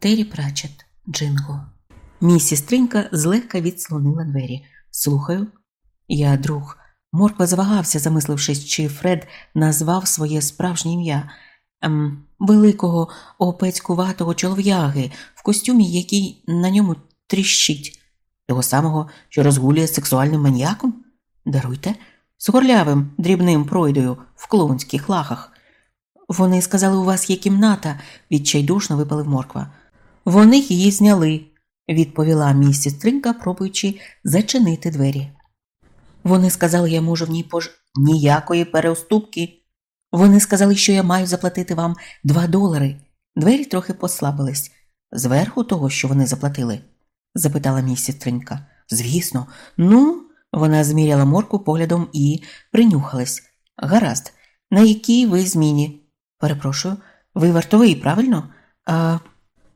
Террі Прачет, Джинго. Місіс Тринька злегка відслонила двері. Слухаю. Я друг. Морква завагався, замислившись, чи Фред назвав своє справжнє ім'я ем, великого опецькуватого чолов'яги в костюмі, який на ньому тріщить, того самого, що розгулює сексуальним маніяком? Даруйте, з горлявим дрібним пройдою в клоунських лахах. Вони сказали, у вас є кімната, відчайдушно випалив морква. Вони її зняли, відповіла місіс Тринка, пробуючи зачинити двері. Вони сказали, я можу в ній пож... ніякої переуступки. Вони сказали, що я маю заплатити вам два долари. Двері трохи послабились. Зверху того, що вони заплатили? запитала місіс Тринька. Звісно, ну, вона зміряла морку поглядом і принюхалась. Гаразд, на якій ви зміні? Перепрошую, ви вартовий, правильно? А...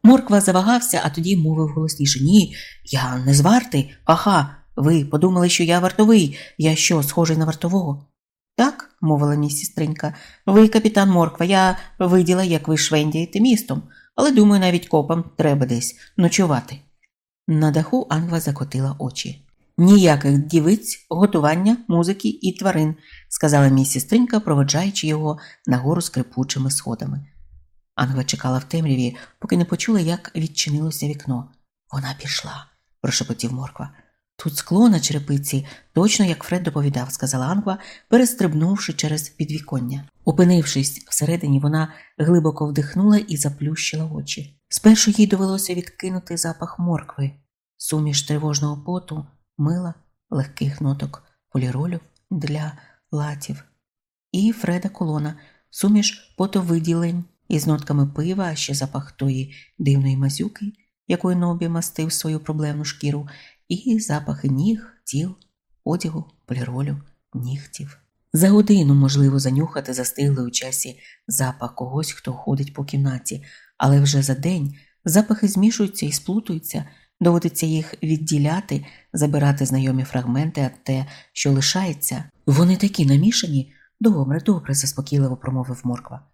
Морква завагався, а тоді мовив голосніше. Ні, я не з варти. Ага, ви подумали, що я вартовий. Я що, схожий на вартового? Так, мовила місіс Тринька, ви капітан Морква, я виділа, як ви швендієте містом, але думаю, навіть копам треба десь ночувати. На даху Ангва закотила очі. Ніяких дівиць, готування, музики і тварин, сказала місіс Тринька, проводжаючи його нагору скрипучими сходами. Ангва чекала в темряві, поки не почула, як відчинилося вікно. Вона пішла, прошепотів морква. Тут скло на черепиці, точно як Фред доповідав, сказала Ангва, перестрибнувши через підвіконня. Опинившись всередині, вона глибоко вдихнула і заплющила очі. Спершу їй довелося відкинути запах моркви, суміш тривожного поту, мила, легких ноток, поліролю для латів, і Фреда колона, суміш потовиділень із нотками пива, ще запах тої дивної мазюки, якою Нобі мастив свою проблемну шкіру, і запахи ніг, тіл, одягу, поліролю, нігтів. За годину можливо занюхати застиглий у часі запах когось, хто ходить по кімнаті, але вже за день запахи змішуються і сплутуються, доводиться їх відділяти, забирати знайомі фрагменти, а те, що лишається, вони такі намішані. Добре, добре, заспокійливо промовив морква.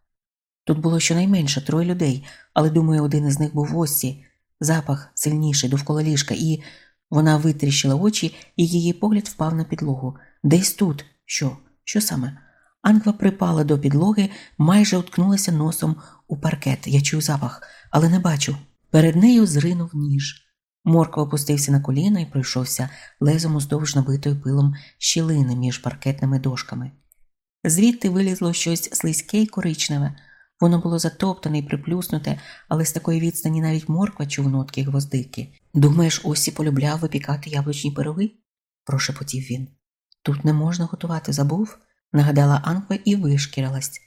Тут було щонайменше троє людей, але, думаю, один із них був в осі, запах сильніший довкола ліжка, і вона витріщила очі, і її погляд впав на підлогу. Десь тут. Що? Що саме? Ангва припала до підлоги, майже уткнулася носом у паркет. Я чую запах, але не бачу. Перед нею зринув ніж. Морква опустився на коліна і пройшовся лезом уздовж набитої пилом щілини між паркетними дошками. Звідти вилізло щось слизьке й коричневе. Воно було затоптане і приплюснуте, але з такої відстані навіть морква чув нотки гвоздики. Думаєш, Осі полюбляв випікати яблучні пироги? прошепотів він. Тут не можна готувати, забув, нагадала Анква і вишкірилась.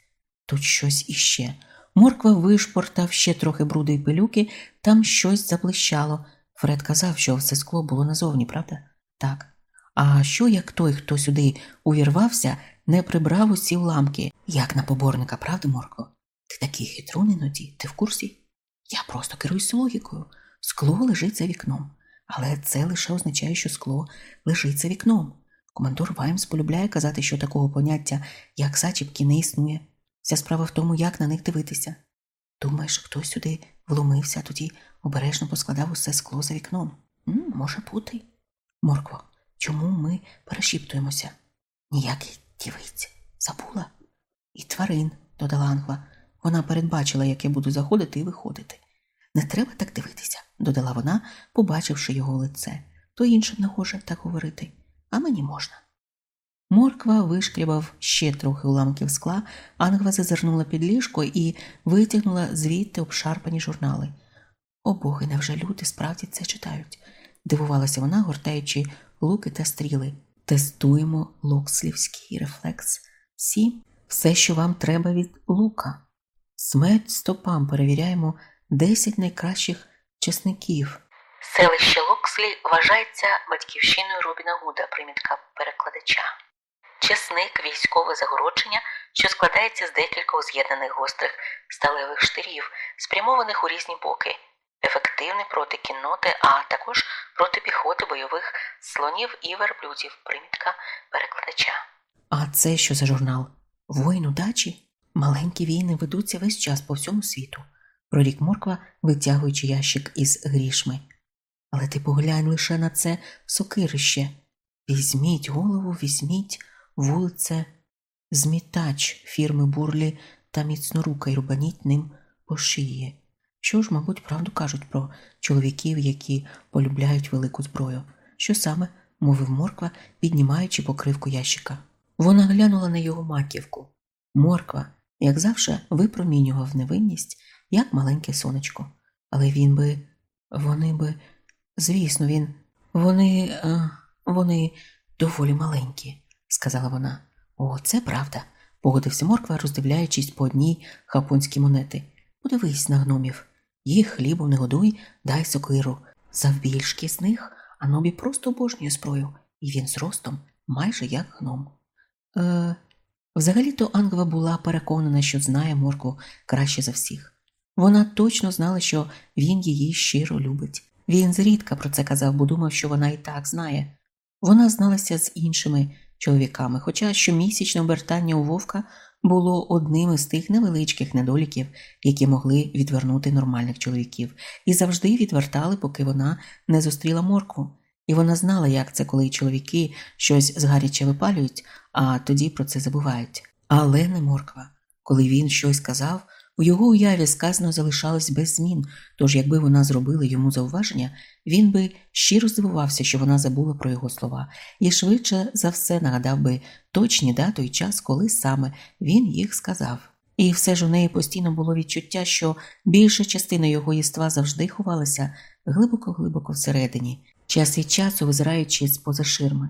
Тут щось іще. Морква вишпортав ще трохи бруди й пилюки, там щось заблищало. Фред казав, що все скло було назовні, правда? Так. А що як той, хто сюди увірвався, не прибрав усі уламки, як на поборника, правда, Моркво? Ти такий хитрун іноді, ти в курсі? Я просто керуюся логікою. Скло лежить за вікном, але це лише означає, що скло лежить за вікном. Командор Ваймс полюбляє казати, що такого поняття, як зачіпки, не існує. Вся справа в тому, як на них дивитися. Думаєш, хтось сюди вломився, а тоді обережно поскладав усе скло за вікном. М, може бути. Моркво, чому ми перешіптуємося? Ніякий дівиць. Забула? І тварин, додала Ангва. Вона передбачила, як я буду заходити і виходити. Не треба так дивитися, додала вона, побачивши його лице. То іншим не так говорити, а мені можна. Морква вишкрібав ще трохи уламків скла, Ангва зазирнула під ліжко і витягнула звідти обшарпані журнали. О боги, невже люди справді це читають? дивувалася вона, гортаючи луки та стріли. Тестуємо локслівський рефлекс. Всі, все, що вам треба від лука. Смерть стопам перевіряємо 10 найкращих чесників. Селище Локслі вважається батьківщиною Робіна Гуда, примітка перекладача. Чесник військове загородження, що складається з декількох з'єднаних гострих сталевих штирів, спрямованих у різні боки, ефективний проти кінноти, а також проти піхоти бойових слонів і верблюдів, примітка перекладача. А це що за журнал? Воїн удачі? Маленькі війни ведуться весь час по всьому світу. прорік морква, витягуючи ящик із грішми. Але ти поглянь лише на це сокирище. Візьміть голову, візьміть вулице, змітач фірми бурлі та міцнорука й рубаніть ним по шиї. Що ж, мабуть, правду кажуть про чоловіків, які полюбляють велику зброю, що саме мовив морква, піднімаючи покривку ящика. Вона глянула на його маківку. Морква, як завжди, випромінював невинність, як маленьке сонечко. Але він би, вони би, звісно, він, вони, е, вони доволі маленькі, сказала вона. О, це правда, погодився морква, роздивляючись по одній хапонській монети. Подивись на гномів. Їх хлібом не годуй, дай сокиру. Завбільшки з них Анобі просто обожнює зброю, і він зростом майже як гном. Е, Взагалі-то Ангва була переконана, що знає моркву краще за всіх. Вона точно знала, що він її щиро любить. Він зрідка про це казав, бо думав, що вона і так знає. Вона зналася з іншими чоловіками, хоча щомісячне обертання у вовка було одним із тих невеличких недоліків, які могли відвернути нормальних чоловіків, і завжди відвертали, поки вона не зустріла моркву. І вона знала, як це, коли чоловіки щось згаряче випалюють, а тоді про це забувають. Але не морква. Коли він щось казав, у його уяві сказано залишалось без змін, тож якби вона зробила йому зауваження, він би щиро здивувався, що вона забула про його слова, і швидше за все нагадав би точні дату і час, коли саме він їх сказав. І все ж у неї постійно було відчуття, що більша частина його єства завжди ховалася глибоко-глибоко всередині, час від часу визираючи з поза ширми.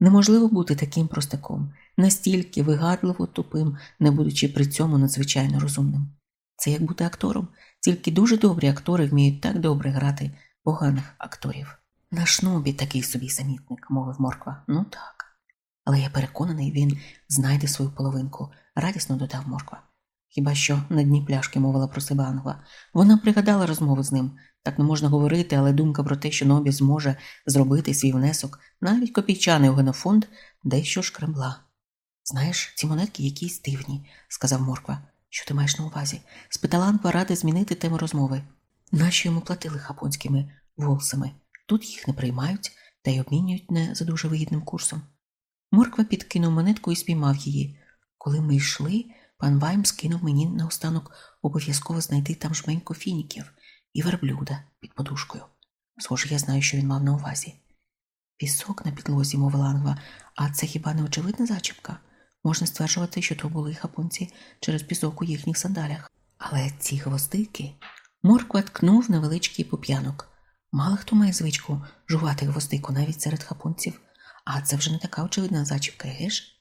Неможливо бути таким простаком, настільки вигадливо тупим, не будучи при цьому надзвичайно розумним. Це як бути актором, тільки дуже добрі актори вміють так добре грати поганих акторів. Наш Нобі такий собі самітник, мовив Морква. Ну так. Але я переконаний, він знайде свою половинку, радісно додав Морква. Хіба що на дні пляшки мовила про себе Ангва. Вона пригадала розмову з ним. Так не можна говорити, але думка про те, що Нобі зможе зробити свій внесок, навіть копійчаний у генофонд, дещо шкремла. Знаєш, ці монетки якісь дивні, сказав Морква. Що ти маєш на увазі? спитала Ангва ради змінити тему розмови. Наші йому платили хапонськими волсами. Тут їх не приймають та й обмінюють не за дуже вигідним курсом. Морква підкинув монетку і спіймав її. Коли ми йшли, пан Вайм скинув мені наостанок обов'язково знайти там жменьку фініків і верблюда під подушкою. Схоже, я знаю, що він мав на увазі. Пісок на підлозі, мовила Ангва, а це хіба не очевидна зачіпка? Можна стверджувати, що то були хапонці через пісок у їхніх сандалях. Але ці гвоздики морква ткнув невеличкий поп'янок. Мало хто має звичку жувати гвоздику навіть серед хапонців, а це вже не така очевидна зачіпка, геш?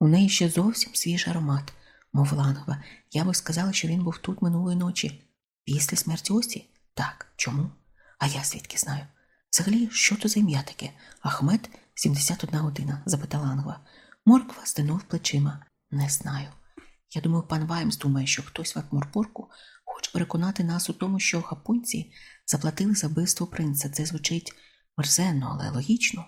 У неї ще зовсім свіжий аромат, мовила Ангва. Я би сказала, що він був тут минулої ночі. Після смерті Осі? Так. Чому? А я звідки знаю? Взагалі, що то за ім'я таке? Ахмед 71 година? запитала Ангва. Морква стинув плечима. Не знаю. Я думаю, пан Ваймс думає, що хтось в Акморпорку хоче переконати нас у тому, що хапунці заплатили за вбивство принца. Це звучить мерзенно, але логічно.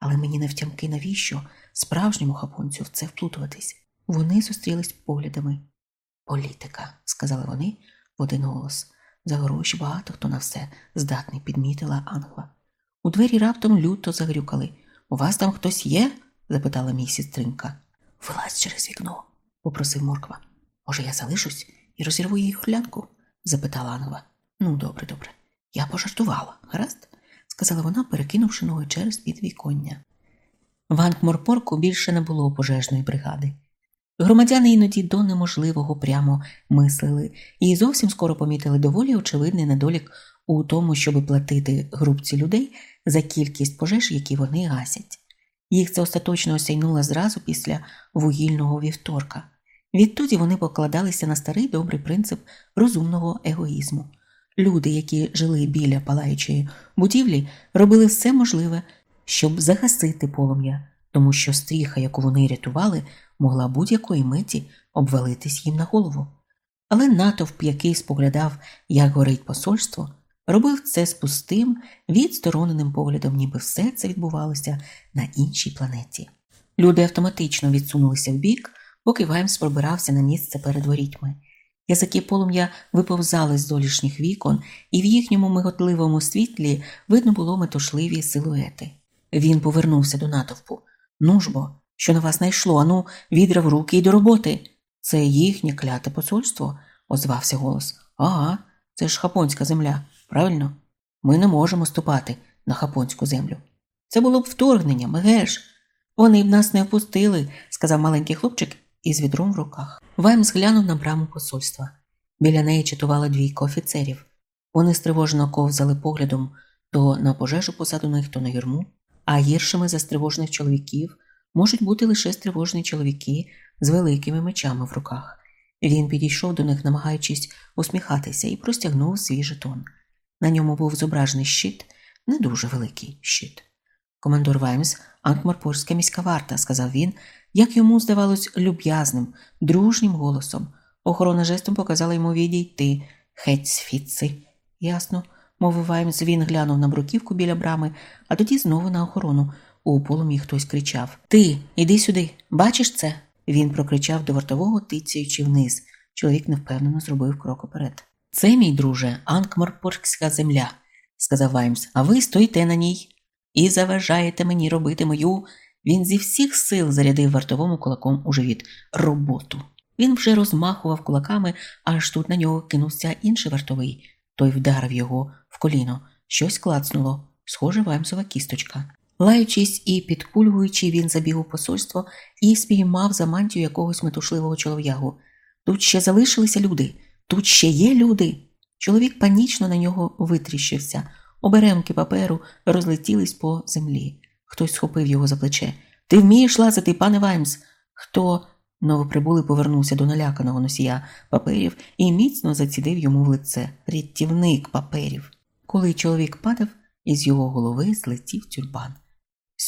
Але мені не втямки, навіщо справжньому хапунцю в це вплутуватись. Вони зустрілись поглядами. Політика, сказали вони один голос. За гроші багато хто на все здатний, підмітила Ангва. У двері раптом люто загрюкали. У вас там хтось є? запитала місіс Тринка. Вилазь через вікно, попросив Морква. Може, я залишусь і розірву її горлянку? запитала Ангва. Ну, добре, добре. Я пожартувала, гаразд? сказала вона, перекинувши ноги через підвіконня. В Анкморпорку більше не було пожежної бригади. Громадяни іноді до неможливого прямо мислили і зовсім скоро помітили доволі очевидний недолік у тому, щоб платити групці людей за кількість пожеж, які вони гасять. Їх це остаточно осяйнуло зразу після вугільного вівторка. Відтоді вони покладалися на старий добрий принцип розумного егоїзму. Люди, які жили біля палаючої будівлі, робили все можливе, щоб загасити полум'я, тому що стріха, яку вони рятували, могла будь-якої миті обвалитись їм на голову. Але натовп, який споглядав, як горить посольство, робив це з пустим, відстороненим поглядом, ніби все це відбувалося на іншій планеті. Люди автоматично відсунулися вбік, поки Ваймс пробирався на місце перед ворітьми. Язики полум'я виповзали з долішніх вікон, і в їхньому миготливому світлі видно було метушливі силуети. Він повернувся до натовпу. Ну ж бо, що на вас найшло, ану, відра в руки і до роботи. Це їхнє кляте посольство, озвався голос. Ага, це ж хапонська земля, правильно? Ми не можемо ступати на хапонську землю. Це було б вторгненням, еге ж. Вони б нас не впустили, сказав маленький хлопчик із відром в руках. Ваймс глянув на браму посольства. Біля неї чатувала двійка офіцерів. Вони стривожено ковзали поглядом то на пожежу позаду них, то на юрму, а гіршими за стривожених чоловіків можуть бути лише стривожені чоловіки з великими мечами в руках. Він підійшов до них, намагаючись усміхатися, і простягнув свій жетон. На ньому був зображений щит, не дуже великий щит. Командор Ваймс, Анкморпорська міська варта, сказав він, як йому здавалось, люб'язним, дружнім голосом. Охорона жестом показала йому відійти. Хеть звідси. Ясно, мовив Ваймс, він глянув на бруківку біля брами, а тоді знову на охорону. У полум'ї хтось кричав Ти, іди сюди, бачиш це? Він прокричав до вартового, тицяючи вниз. Чоловік невпевнено зробив крок уперед. Це, мій друже, Анкморпорська земля, сказав Ваймс, а ви стоїте на ній і заважаєте мені робити мою. Він зі всіх сил зарядив вартовому кулаком у живіт роботу. Він вже розмахував кулаками, аж тут на нього кинувся інший вартовий. Той вдарив його в коліно. Щось клацнуло, схоже, Ваймсова кісточка. Лаючись і підкульгуючи, він забіг у посольство і спіймав за мантію якогось метушливого чолов'ягу. Тут ще залишилися люди, тут ще є люди. Чоловік панічно на нього витріщився. Оберемки паперу розлетілись по землі. Хтось схопив його за плече. Ти вмієш лазити, пане Ваймс? Хто? Новоприбулий повернувся до наляканого носія паперів і міцно зацідив йому в лице рятівник паперів. Коли чоловік падав, із його голови злетів тюрбан.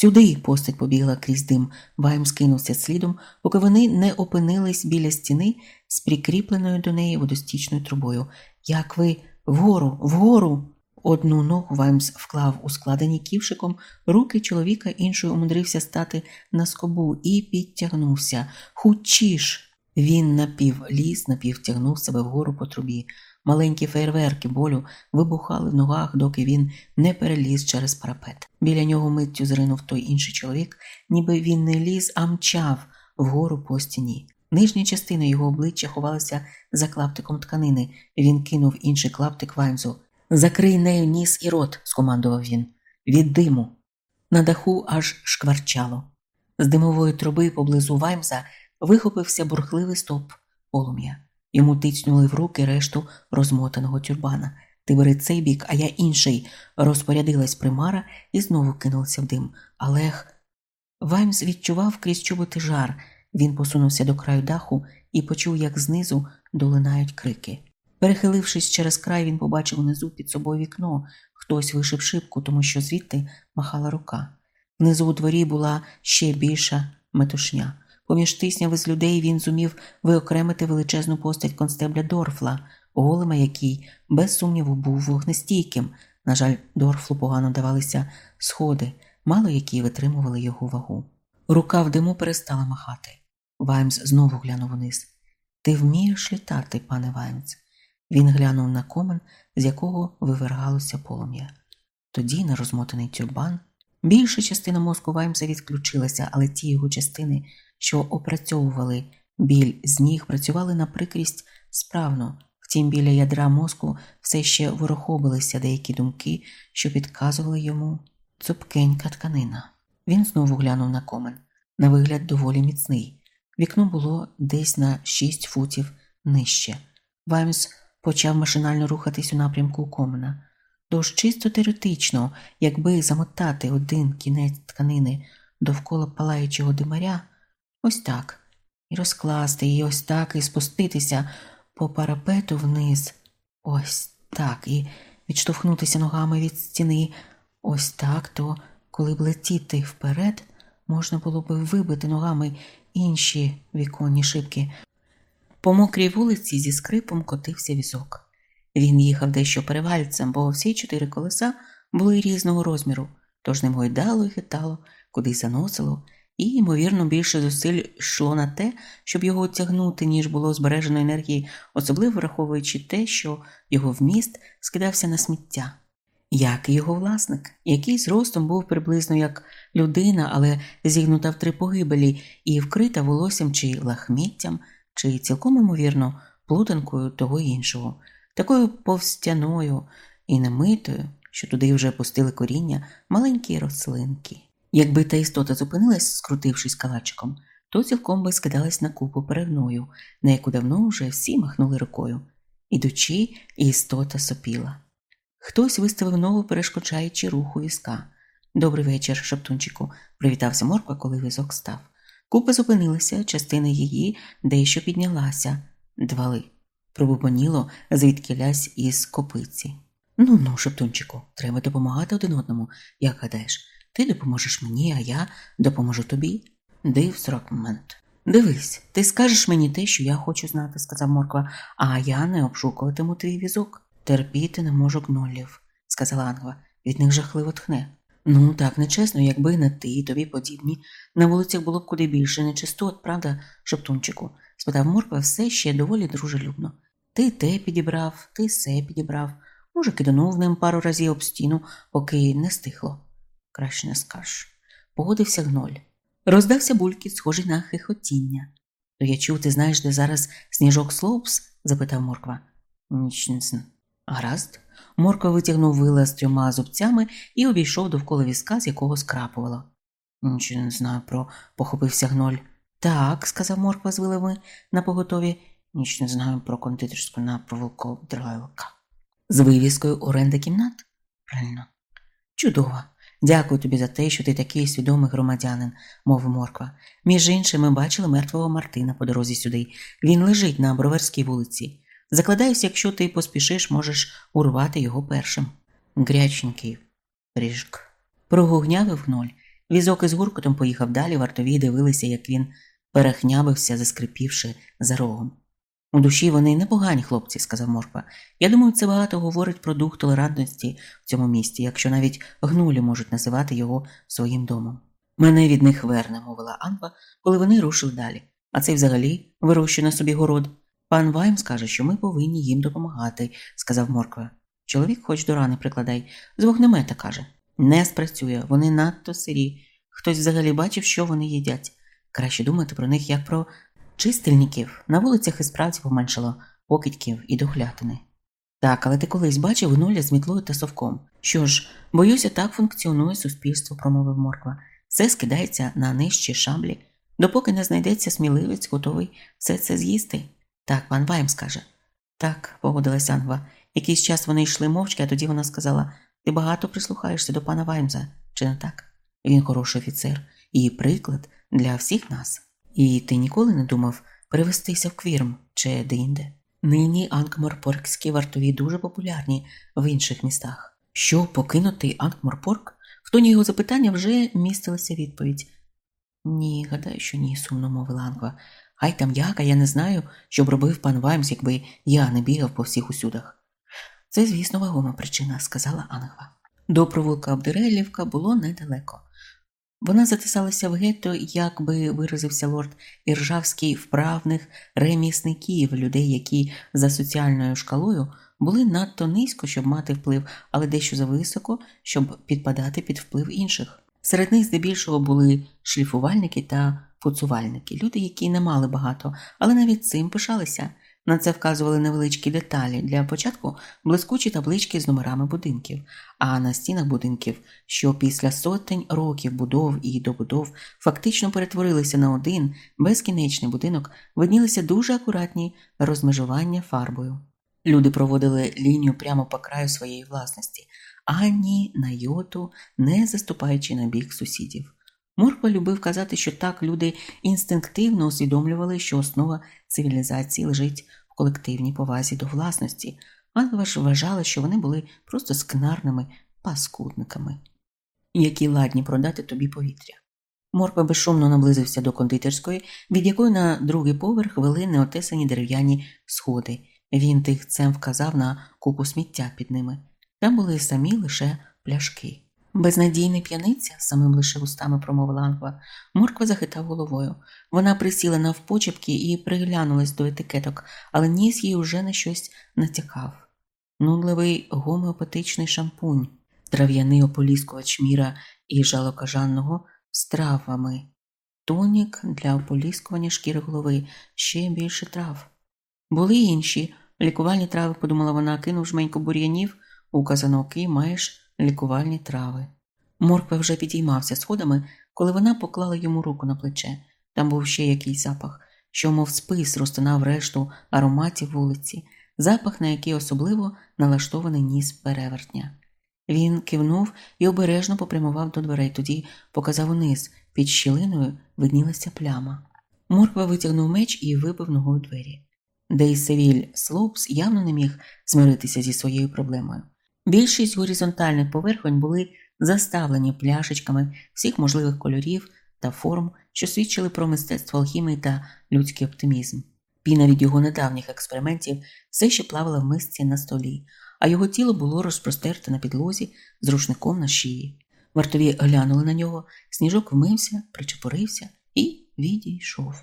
Сюди постать побігла крізь дим. Вайм скинувся слідом, поки вони не опинились біля стіни з прикріпленою до неї водостічною трубою. Як ви вгору, вгору. Одну ногу Ваймс вклав у складені ківшиком, руки чоловіка іншою умудрився стати на скобу і підтягнувся. Хучіш! Він напівліз, напівтягнув себе вгору по трубі. Маленькі фейерверки болю вибухали в ногах, доки він не переліз через парапет. Біля нього миттю зринув той інший чоловік, ніби він не ліз, а мчав вгору по стіні. Нижня частина його обличчя ховалася за клаптиком тканини. Він кинув інший клаптик Ваймзу. Закрий нею ніс і рот, скомандував він. Від диму. На даху аж шкварчало. З димової труби поблизу Ваймза вихопився бурхливий стовп полум'я. Йому тицнули в руки решту розмотаного тюрбана. Ти бери цей бік, а я інший. Розпорядилась примара і знову кинулася в дим. Олег. Ваймс відчував крізь чоботи жар. Він посунувся до краю даху і почув, як знизу долинають крики. Перехилившись через край, він побачив унизу під собою вікно. Хтось вишив шибку, тому що звідти махала рука. Внизу у дворі була ще більша метушня. Поміж тисняви з людей він зумів виокремити величезну постать констебля Дорфла, голема який, без сумніву, був вогнестійким. На жаль, Дорфлу погано давалися сходи, мало які витримували його вагу. Рука в диму перестала махати. Ваймс знову глянув униз. Ти вмієш літати, пане Ваймс? Він глянув на комен, з якого вивергалося полум'я. Тоді на розмотаний тюрбан. Більша частина мозку Ваймса відключилася, але ті його частини, що опрацьовували біль з ніг, працювали на прикрість справно. Втім, біля ядра мозку все ще ворохобилися деякі думки, що підказували йому цупкенька тканина. Він знову глянув на комен. На вигляд доволі міцний. Вікно було десь на шість футів нижче. Ваймс почав машинально рухатись у напрямку комена. Тож чисто теоретично, якби замотати один кінець тканини довкола палаючого димаря, ось так, і розкласти її ось так, і спуститися по парапету вниз, ось так, і відштовхнутися ногами від стіни, ось так, то коли б летіти вперед, можна було б вибити ногами інші віконні шибки. По мокрій вулиці зі скрипом котився візок. Він їхав дещо перевальцем, бо всі чотири колеса були різного розміру, тож ним гойдало і хитало, кудись заносило, і, ймовірно, більше зусиль йшло на те, щоб його тягнути, ніж було збережено енергії, особливо враховуючи те, що його вміст скидався на сміття. Як і його власник, який зростом був приблизно як людина, але зігнута в три погибелі і вкрита волоссям чи лахміттям, чи цілком ймовірно плутанкою того іншого, такою повстяною і немитою, що туди вже пустили коріння маленькі рослинки. Якби та істота зупинилась, скрутившись калачиком, то цілком би скидалась на купу перед мною, на яку давно вже всі махнули рукою. Ідучи, істота сопіла. Хтось виставив ногу, перешкоджаючи руху візка. Добрий вечір, шептунчику, привітався морква, коли візок став. Купа зупинилася, частина її дещо піднялася, двали. Пробубоніло, звідки лясь із копиці. Ну ну, шептунчику, треба допомагати один одному, як гадаєш. Ти допоможеш мені, а я допоможу тобі. Див срок момент. Дивись, ти скажеш мені те, що я хочу знати, сказав Морква, а я не обшукуватиму твій візок. Терпіти не можу гнолів, сказала Ангва, від них жахливо тхне. Ну, так нечесно, якби не ти і тобі подібні. На вулицях було б куди більше нечистот, правда, шептунчику? спитав Морква все ще доволі дружелюбно. Ти те підібрав, ти се підібрав. Може, киданув ним пару разів об стіну, поки не стихло. Краще не скаж. Погодився гноль. Роздався булькіт, схожий на хихотіння. То я чув, ти знаєш, де зараз сніжок Слоупс? запитав Морква. Ніч не знаю. Гаразд. Морква витягнув вила з трьома зубцями і обійшов довкола візка, з якого скрапувало. Нічого не знаю про, похопився гноль. Так, сказав Морква з вилами на поготові. Ніч не знаю про кондитерську на проволоку драйлка. З вивіскою оренда кімнат? Правильно. Чудово. Дякую тобі за те, що ти такий свідомий громадянин, мовив Морква. Між іншим, ми бачили мертвого Мартина по дорозі сюди. Він лежить на Броверській вулиці. Закладаюся, якщо ти поспішиш, можеш урвати його першим. Гряченький ріжк. Прогугнявив ноль. Візок із гуркотом поїхав далі, вартові дивилися, як він перехнябився, заскрипівши за рогом. У душі вони непогані хлопці, сказав Морква. Я думаю, це багато говорить про дух толерантності в цьому місті, якщо навіть гнулі можуть називати його своїм домом. Мене від них верне, мовила Анва, коли вони рушили далі. А цей взагалі вирощує на собі город. Пан Вайм скаже, що ми повинні їм допомагати, сказав Морква. Чоловік хоч до рани прикладай, з вогнемета каже. Не спрацює, вони надто сирі. Хтось взагалі бачив, що вони їдять. Краще думати про них як про чистильників. На вулицях і справді поменшало покидьків і дохлятини. Так, але ти колись бачив нуля з мітлою та совком. Що ж, боюся, так функціонує суспільство, промовив Морква. Все скидається на нижчі шаблі, допоки не знайдеться сміливець, готовий все це з'їсти. Так, пан Вайм скаже. Так, погодилась Ангва. Якийсь час вони йшли мовчки, а тоді вона сказала ти багато прислухаєшся до пана Ваймза, чи не так? Він хороший офіцер і приклад для всіх нас. І ти ніколи не думав перевестися в квірм чи деінде? Нині анкморпоркські вартові дуже популярні в інших містах. Що покинути Анкморпорк? В тоні його запитання вже містилася відповідь. Ні, гадаю, що ні, сумно мовила Ангва. Хай там як, а я не знаю, що б робив пан Ваймс, якби я не бігав по всіх усюдах. Це, звісно, вагома причина, сказала Ангва. До провулка Абдирелівка було недалеко. Вона затисалася в гетто, як би виразився лорд Іржавський вправних ремісників, людей, які за соціальною шкалою були надто низько, щоб мати вплив, але дещо зависоко, щоб підпадати під вплив інших. Серед них здебільшого були шліфувальники та фуцувальники, люди, які не мали багато, але навіть цим пишалися. На це вказували невеличкі деталі для початку блискучі таблички з номерами будинків, а на стінах будинків, що після сотень років будов і добудов фактично перетворилися на один безкінечний будинок, виднілися дуже акуратні розмежування фарбою. Люди проводили лінію прямо по краю своєї власності, ані на йоту, не заступаючи на бік сусідів. Морква любив казати, що так люди інстинктивно усвідомлювали, що основа цивілізації лежить в колективній повазі до власності, Ангва ж вважала, що вони були просто скнарними паскудниками, які ладні продати тобі повітря. Морква безшумно наблизився до кондитерської, від якої на другий поверх вели неотесані дерев'яні сходи. Він тихцем вказав на купу сміття під ними. Там були самі лише пляшки. Безнадійний п'яниця, самим лише устами промовила Ангва. Морква захитав головою. Вона присіла навпочепки і приглянулась до етикеток, але ніс їй уже на щось натякав. Нудливий гомеопатичний шампунь, трав'яний ополіскувач міра і жалокажанного з травами, тонік для ополіскування шкіри голови, ще більше трав. Були інші лікувальні трави, подумала вона, кинув жменьку бур'янів, у казаноки маєш лікувальні трави. Морква вже підіймався сходами, коли вона поклала йому руку на плече. Там був ще якийсь запах, що, мов спис, розтинав решту ароматів вулиці, запах, на який особливо налаштований ніс перевертня. Він кивнув і обережно попрямував до дверей, тоді показав униз, під щілиною виднілася пляма. Морква витягнув меч і вибив ногою двері. Дейсевіль Слоупс явно не міг змиритися зі своєю проблемою. Більшість горизонтальних поверхонь були заставлені пляшечками всіх можливих кольорів та форм, що свідчили про мистецтво алхімії та людський оптимізм. Піна від його недавніх експериментів все ще плавала в мисці на столі, а його тіло було розпростерте на підлозі з рушником на шиї. Вартові глянули на нього, сніжок вмився, причепорився і відійшов.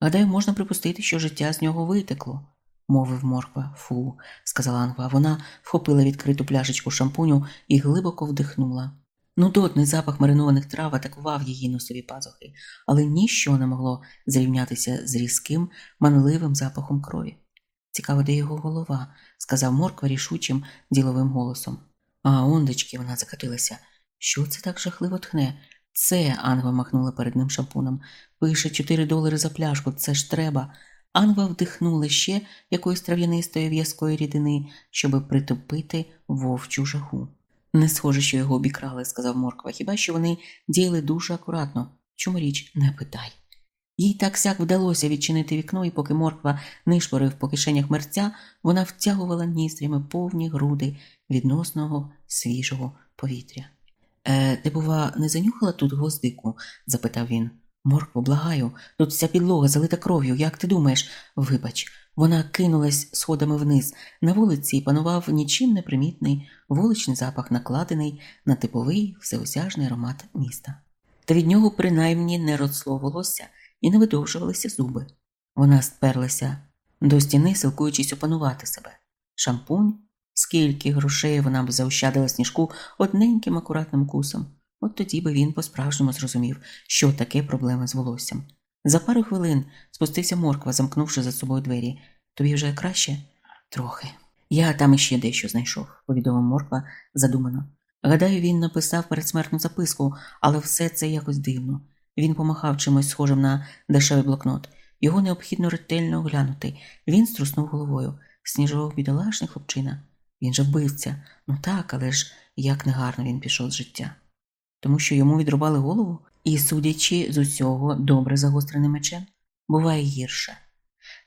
Гадаю, можна припустити, що життя з нього витекло, мовив морква. Фу, сказала Ангва. Вона вхопила відкриту пляшечку шампуню і глибоко вдихнула. Нудотний запах маринованих трав атакував її носові пазухи, але ніщо не могло зрівнятися з різким, манливим запахом крові. Цікаво, де його голова, сказав морква рішучим діловим голосом. А ондечки вона закатилася. Що це так жахливо тхне? Це, Ангва махнула перед ним шампуном. Пише чотири долари за пляшку, це ж треба. Ангва вдихнула ще якоїсь трав'янистої в'язкої рідини, щоб притупити вовчу жагу. Не схоже, що його обікрали, сказав Морква, хіба що вони діяли дуже акуратно. Чому річ не питай. Їй так сяк вдалося відчинити вікно, і поки морква нишпорив по кишенях мерця, вона втягувала ніздрями повні груди відносного свіжого повітря. Е, ти, бува, не занюхала тут гвоздику? запитав він. Моркво, благаю, тут вся підлога залита кров'ю, як ти думаєш? Вибач, вона кинулась сходами вниз. На вулиці панував нічим непримітний вуличний запах, накладений на типовий всеосяжний аромат міста. Та від нього принаймні не росло волосся і не видовжувалися зуби. Вона сперлася до стіни, силкуючись опанувати себе. Шампунь, скільки грошей вона б заощадила сніжку одненьким акуратним кусом. От тоді би він по-справжньому зрозумів, що таке проблема з волоссям. За пару хвилин спустився морква, замкнувши за собою двері. Тобі вже краще? Трохи. Я там іще дещо знайшов, повідомив морква задумано. Гадаю, він написав передсмертну записку, але все це якось дивно. Він помахав чимось схожим на дешевий блокнот. Його необхідно ретельно оглянути. Він струснув головою. Сніжок бідолашний хлопчина. Він же вбивця. Ну так, але ж як негарно він пішов з життя. Тому що йому відрубали голову і, судячи з усього добре загостреним мечем, буває гірше.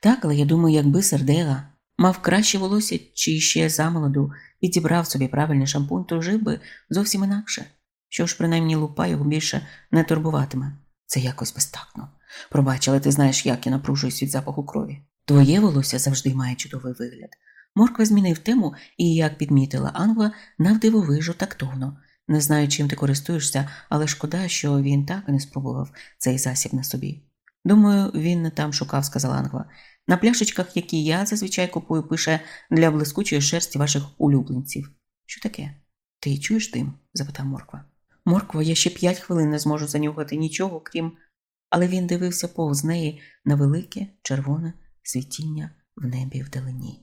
Так, але я думаю, якби сердега мав краще волосся чи ще замолоду підібрав собі правильний шампунь, то жив би зовсім інакше. Що ж, принаймні, лупа його більше не турбуватиме. Це якось безтактно. Пробач, але ти знаєш, як я напружуюсь від запаху крові. Твоє волосся завжди має чудовий вигляд. Морква змінив тему і, як підмітила Ангва, навдивовижу тактовно. Не знаю, чим ти користуєшся, але шкода, що він так і не спробував цей засіб на собі. Думаю, він не там шукав, сказала Ангва. На пляшечках, які я зазвичай купую, пише для блискучої шерсті ваших улюбленців. Що таке? Ти чуєш дим? запитав Морква. Морква, я ще п'ять хвилин не зможу занюхати нічого, крім. Але він дивився повз неї на велике червоне світіння в небі вдалині.